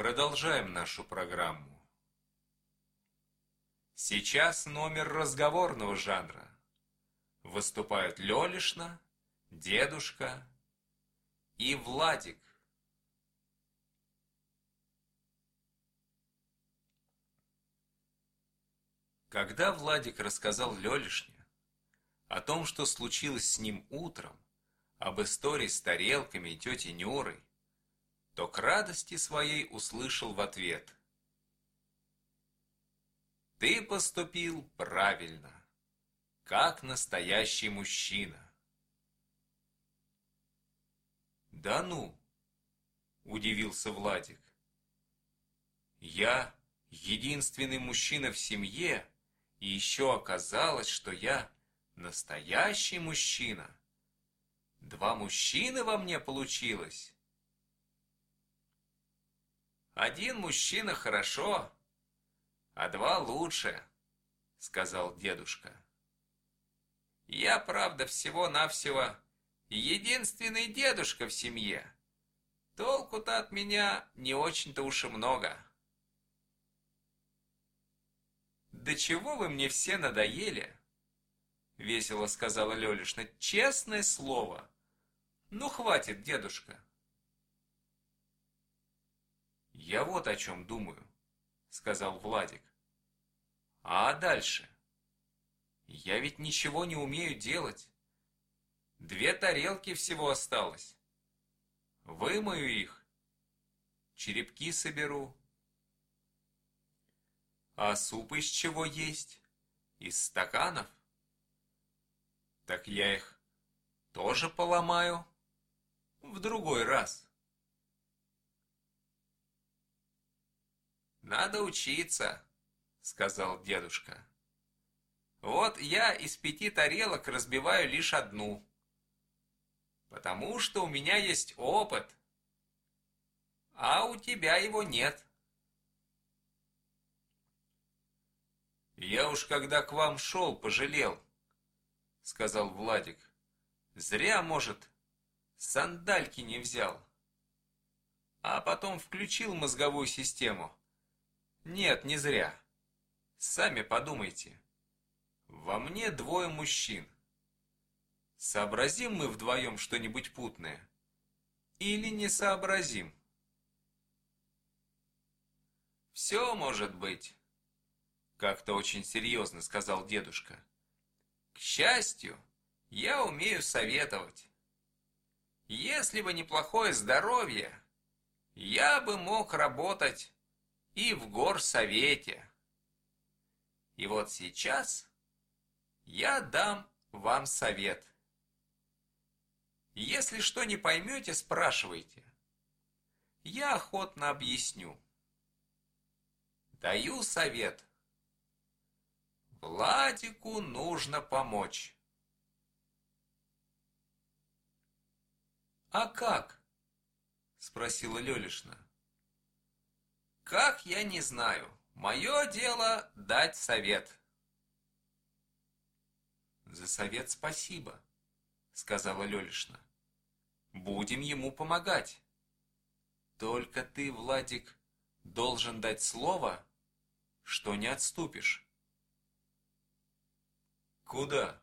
Продолжаем нашу программу. Сейчас номер разговорного жанра. Выступают Лёлишна, Дедушка и Владик. Когда Владик рассказал Лёлишне о том, что случилось с ним утром, об истории с тарелками и тетей Нюрой, то к радости своей услышал в ответ. «Ты поступил правильно, как настоящий мужчина». «Да ну!» – удивился Владик. «Я единственный мужчина в семье, и еще оказалось, что я настоящий мужчина. Два мужчины во мне получилось. Один мужчина хорошо, а два лучше, сказал дедушка. Я, правда, всего-навсего единственный дедушка в семье. Толку-то от меня не очень-то уж и много. «Да чего вы мне все надоели?» Весело сказала Лёлишна. «Честное слово. Ну, хватит, дедушка». «Я вот о чем думаю», — сказал Владик. «А дальше? Я ведь ничего не умею делать. Две тарелки всего осталось. Вымою их, черепки соберу, а суп из чего есть? Из стаканов? Так я их тоже поломаю в другой раз. Надо учиться, сказал дедушка. Вот я из пяти тарелок разбиваю лишь одну, потому что у меня есть опыт, а у тебя его нет. «Я уж когда к вам шел, пожалел», — сказал Владик. «Зря, может, сандальки не взял». А потом включил мозговую систему. Нет, не зря. Сами подумайте. Во мне двое мужчин. Сообразим мы вдвоем что-нибудь путное? Или не сообразим? Все может быть. Как-то очень серьезно сказал дедушка. К счастью, я умею советовать. Если бы неплохое здоровье, я бы мог работать и в горсовете. И вот сейчас я дам вам совет. Если что не поймете, спрашивайте. Я охотно объясню. Даю совет – Владику нужно помочь. «А как?» – спросила Лелишна. «Как, я не знаю. Мое дело дать совет». «За совет спасибо», – сказала Лелишна. «Будем ему помогать. Только ты, Владик, должен дать слово, что не отступишь». Куда?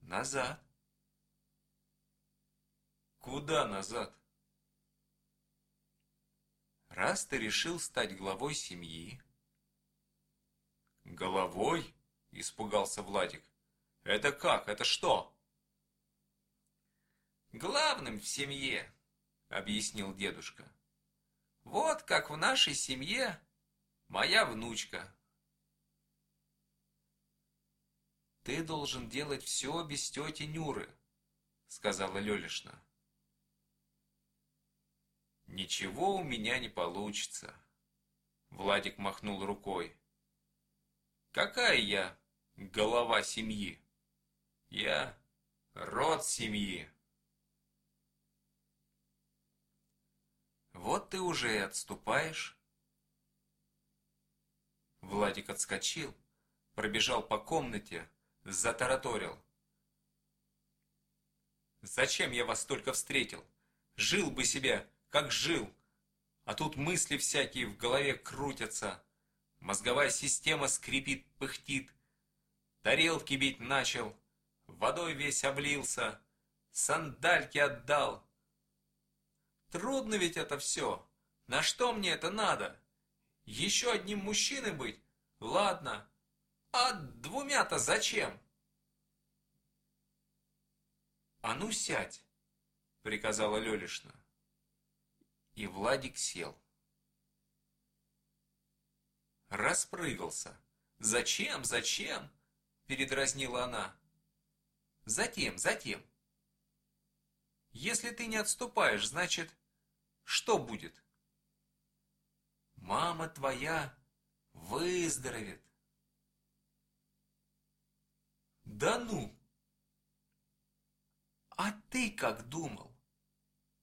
Назад. Куда назад? Раз ты решил стать главой семьи... Головой? Испугался Владик. Это как? Это что? Главным в семье, объяснил дедушка. Вот как в нашей семье моя внучка «Ты должен делать все без тети Нюры», — сказала Лелишна. «Ничего у меня не получится», — Владик махнул рукой. «Какая я голова семьи? Я род семьи». «Вот ты уже и отступаешь». Владик отскочил, пробежал по комнате, затараторил. «Зачем я вас только встретил? Жил бы себе, как жил, А тут мысли всякие в голове крутятся. Мозговая система скрипит, пыхтит. Тарелки бить начал, водой весь облился, сандальки отдал. Трудно ведь это все. На что мне это надо? Еще одним мужчиной быть? Ладно. А двумя-то зачем? А ну сядь, приказала Лелишна. И Владик сел. Распрыгался. Зачем, зачем? Передразнила она. Затем, затем. Если ты не отступаешь, значит, что будет? Мама твоя выздоровеет. Да ну! А ты как думал?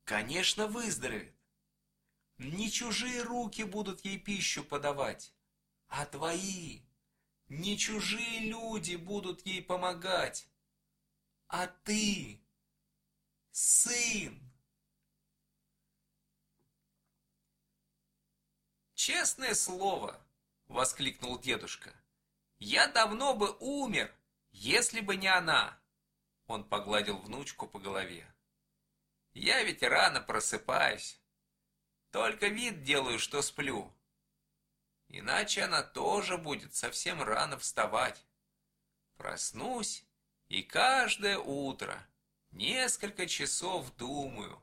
Конечно, выздоровеет. Не чужие руки будут ей пищу подавать, а твои. Не чужие люди будут ей помогать, а ты, сын. «Честное слово!» — воскликнул дедушка. «Я давно бы умер, если бы не она!» Он погладил внучку по голове. «Я ведь рано просыпаюсь. Только вид делаю, что сплю. Иначе она тоже будет совсем рано вставать. Проснусь и каждое утро несколько часов думаю.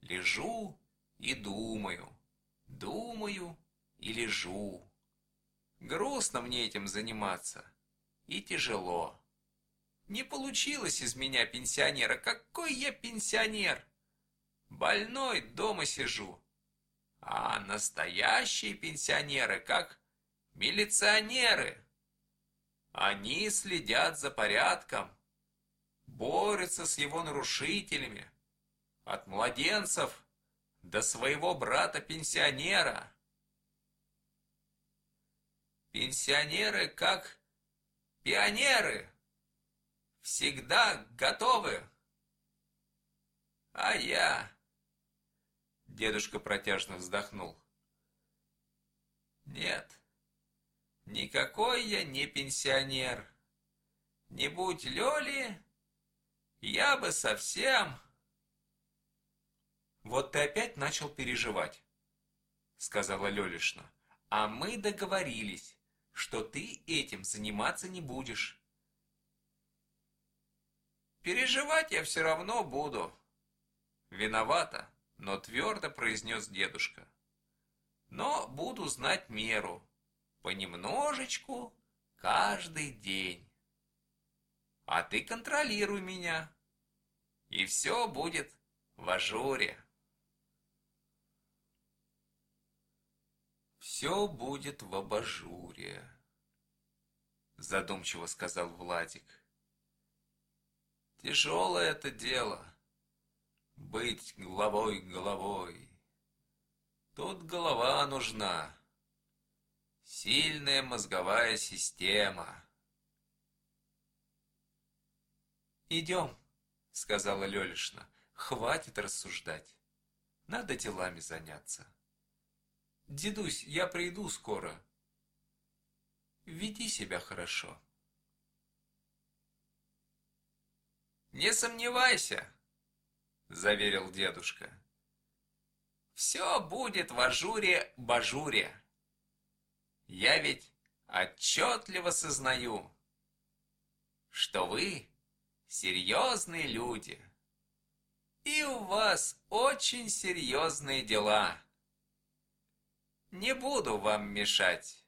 Лежу и думаю, думаю и лежу. Грустно мне этим заниматься. И тяжело. Не получилось из меня пенсионера. Какой я пенсионер? Больной дома сижу. А настоящие пенсионеры, как милиционеры. Они следят за порядком, борются с его нарушителями. От младенцев до своего брата-пенсионера. Пенсионеры как пионеры, всегда готовы. А я... Дедушка протяжно вздохнул. Нет, никакой я не пенсионер. Не будь Лёли, я бы совсем... Вот ты опять начал переживать, сказала Лёлишна. А мы договорились что ты этим заниматься не будешь. Переживать я все равно буду. Виновата, но твердо произнес дедушка. Но буду знать меру. Понемножечку, каждый день. А ты контролируй меня. И все будет в ажуре. «Все будет в абажуре», — задумчиво сказал Владик. «Тяжелое это дело — быть головой головой. Тут голова нужна, сильная мозговая система». «Идем», — сказала Лелишна, — «хватит рассуждать, надо делами заняться». Дедусь, я приду скоро. Веди себя хорошо. Не сомневайся, заверил дедушка. Все будет в ажуре-бажуре. Я ведь отчетливо сознаю, что вы серьезные люди, и у вас очень серьезные дела. Не буду вам мешать.